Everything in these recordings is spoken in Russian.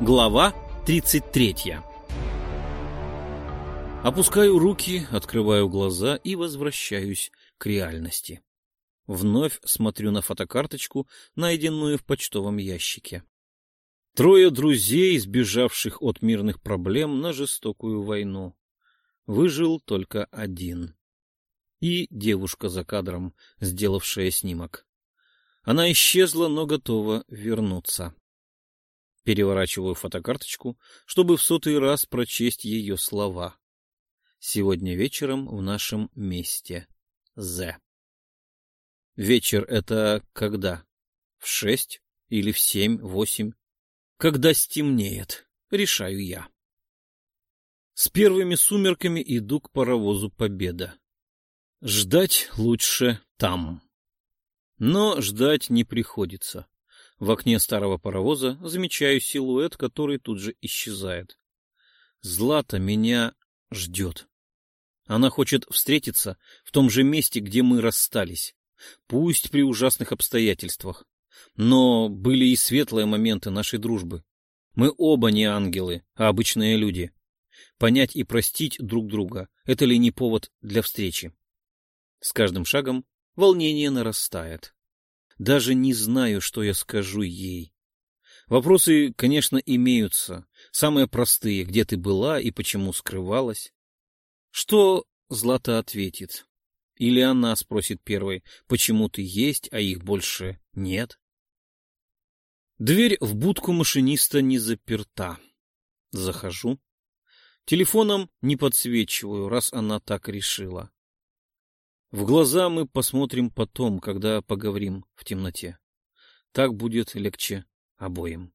Глава 33 Опускаю руки, открываю глаза и возвращаюсь к реальности. Вновь смотрю на фотокарточку, найденную в почтовом ящике. Трое друзей, сбежавших от мирных проблем на жестокую войну. Выжил только один. И девушка за кадром, сделавшая снимок. Она исчезла, но готова вернуться. Переворачиваю фотокарточку, чтобы в сотый раз прочесть ее слова. Сегодня вечером в нашем месте. З. Вечер — это когда? В шесть или в семь, восемь? Когда стемнеет, решаю я. С первыми сумерками иду к паровозу Победа. Ждать лучше там. Но ждать не приходится. В окне старого паровоза замечаю силуэт, который тут же исчезает. Злата меня ждет. Она хочет встретиться в том же месте, где мы расстались. Пусть при ужасных обстоятельствах. Но были и светлые моменты нашей дружбы. Мы оба не ангелы, а обычные люди. Понять и простить друг друга — это ли не повод для встречи? С каждым шагом волнение нарастает. Даже не знаю, что я скажу ей. Вопросы, конечно, имеются. Самые простые. Где ты была и почему скрывалась? Что Злата ответит? Или она спросит первой, почему ты есть, а их больше нет? Дверь в будку машиниста не заперта. Захожу. Телефоном не подсвечиваю, раз она так решила. В глаза мы посмотрим потом, когда поговорим в темноте. Так будет легче обоим.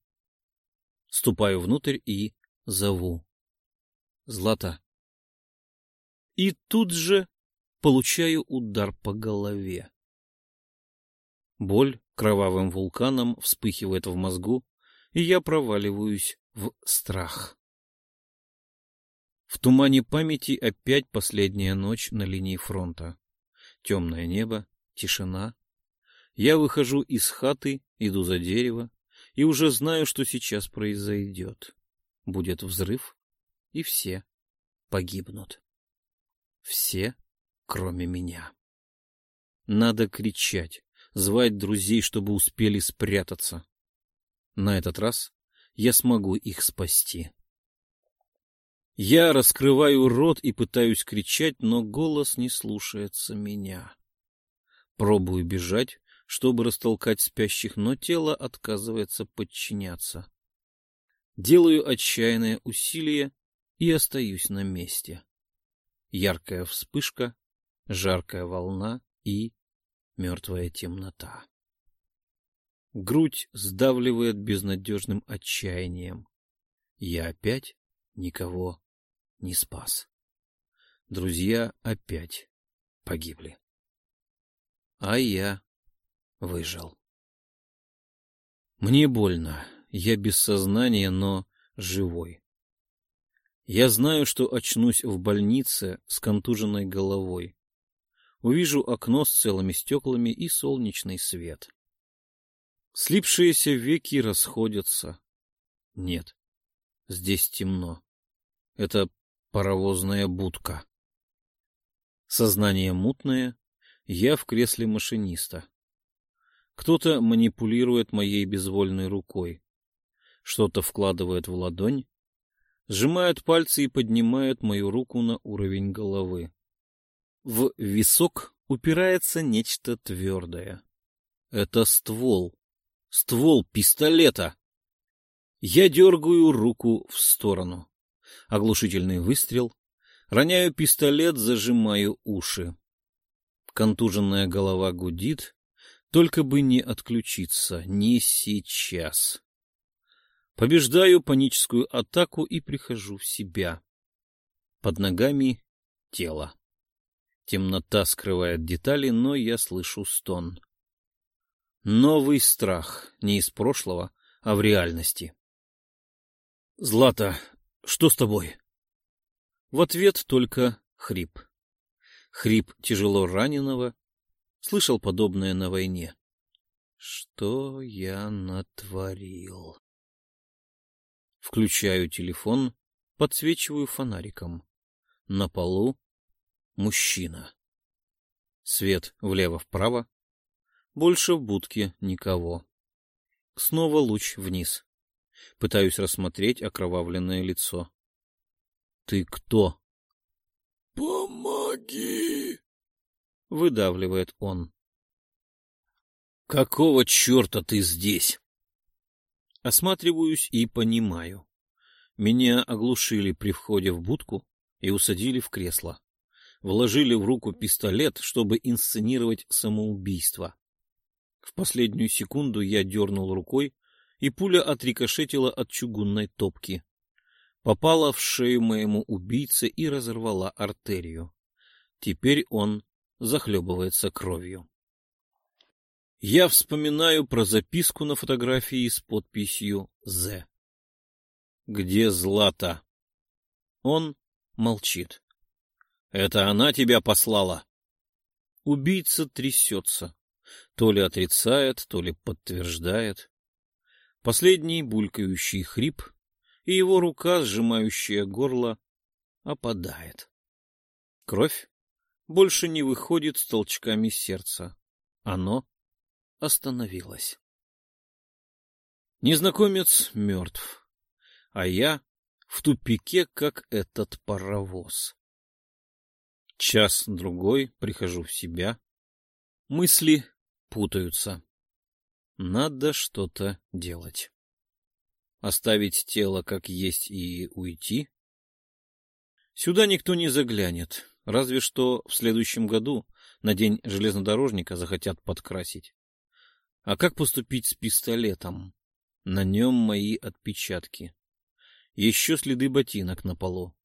Ступаю внутрь и зову. Злата. И тут же получаю удар по голове. Боль кровавым вулканом вспыхивает в мозгу, и я проваливаюсь в страх. В тумане памяти опять последняя ночь на линии фронта. Темное небо, тишина. Я выхожу из хаты, иду за дерево и уже знаю, что сейчас произойдет. Будет взрыв, и все погибнут. Все, кроме меня. Надо кричать, звать друзей, чтобы успели спрятаться. На этот раз я смогу их спасти. Я раскрываю рот и пытаюсь кричать, но голос не слушается меня. Пробую бежать, чтобы растолкать спящих, но тело отказывается подчиняться. Делаю отчаянное усилие и остаюсь на месте. Яркая вспышка, жаркая волна и мертвая темнота. Грудь сдавливает безнадежным отчаянием. Я опять никого не спас. Друзья опять погибли. А я выжил. Мне больно, я без сознания, но живой. Я знаю, что очнусь в больнице с контуженной головой. Увижу окно с целыми стеклами и солнечный свет. Слипшиеся веки расходятся. Нет, здесь темно. Это паровозная будка. Сознание мутное, я в кресле машиниста. Кто-то манипулирует моей безвольной рукой, что-то вкладывает в ладонь, сжимает пальцы и поднимает мою руку на уровень головы. В висок упирается нечто твердое. Это ствол. Ствол пистолета. Я дергаю руку в сторону. Оглушительный выстрел. Роняю пистолет, зажимаю уши. Контуженная голова гудит, только бы не отключиться, не сейчас. Побеждаю паническую атаку и прихожу в себя. Под ногами тело. Темнота скрывает детали, но я слышу стон. Новый страх, не из прошлого, а в реальности. «Злата, что с тобой? В ответ только хрип. Хрип тяжело раненого. Слышал подобное на войне. Что я натворил? Включаю телефон, подсвечиваю фонариком. На полу мужчина. Свет влево-вправо. Больше в будке никого. Снова луч вниз. Пытаюсь рассмотреть окровавленное лицо. — Ты кто? — Помоги! — выдавливает он. — Какого черта ты здесь? Осматриваюсь и понимаю. Меня оглушили при входе в будку и усадили в кресло. Вложили в руку пистолет, чтобы инсценировать самоубийство. В последнюю секунду я дернул рукой, и пуля отрикошетила от чугунной топки. Попала в шею моему убийце и разорвала артерию. Теперь он захлебывается кровью. Я вспоминаю про записку на фотографии с подписью «З». «Где Злата?» Он молчит. «Это она тебя послала?» Убийца трясется. То ли отрицает, то ли подтверждает. Последний булькающий хрип, и его рука, сжимающая горло, опадает. Кровь больше не выходит с толчками сердца. Оно остановилась. Незнакомец мертв, а я в тупике, как этот паровоз. Час-другой прихожу в себя. Мысли путаются. Надо что-то делать. Оставить тело как есть и уйти? Сюда никто не заглянет, разве что в следующем году на день железнодорожника захотят подкрасить. А как поступить с пистолетом? На нем мои отпечатки. Еще следы ботинок на полу.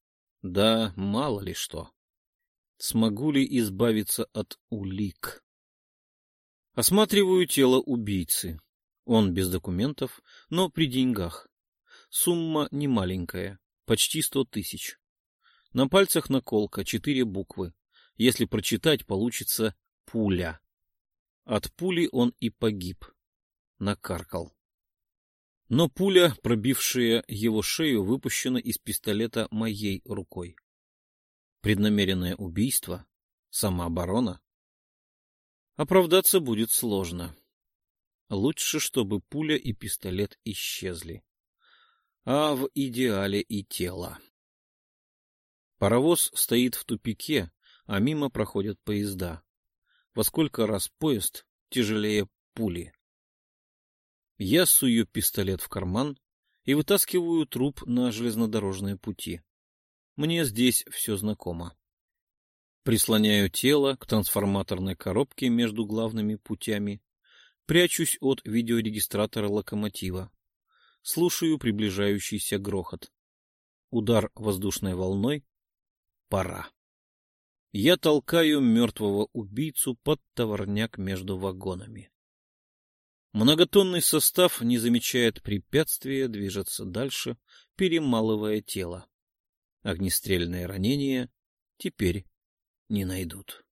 Да, мало ли что. Смогу ли избавиться от улик? Осматриваю тело убийцы. Он без документов, но при деньгах. Сумма немаленькая, почти сто тысяч. На пальцах наколка, четыре буквы. Если прочитать, получится пуля. От пули он и погиб. Накаркал. Но пуля, пробившая его шею, выпущена из пистолета моей рукой. Преднамеренное убийство? Самооборона? Оправдаться будет сложно. Лучше, чтобы пуля и пистолет исчезли. А в идеале и тело. Паровоз стоит в тупике, а мимо проходят поезда во сколько раз поезд тяжелее пули. Я сую пистолет в карман и вытаскиваю труп на железнодорожные пути. Мне здесь все знакомо. Прислоняю тело к трансформаторной коробке между главными путями, прячусь от видеорегистратора локомотива, слушаю приближающийся грохот. Удар воздушной волной. Пора. Я толкаю мертвого убийцу под товарняк между вагонами. Многотонный состав не замечает препятствия движется дальше, перемалывая тело. Огнестрельные ранения теперь не найдут.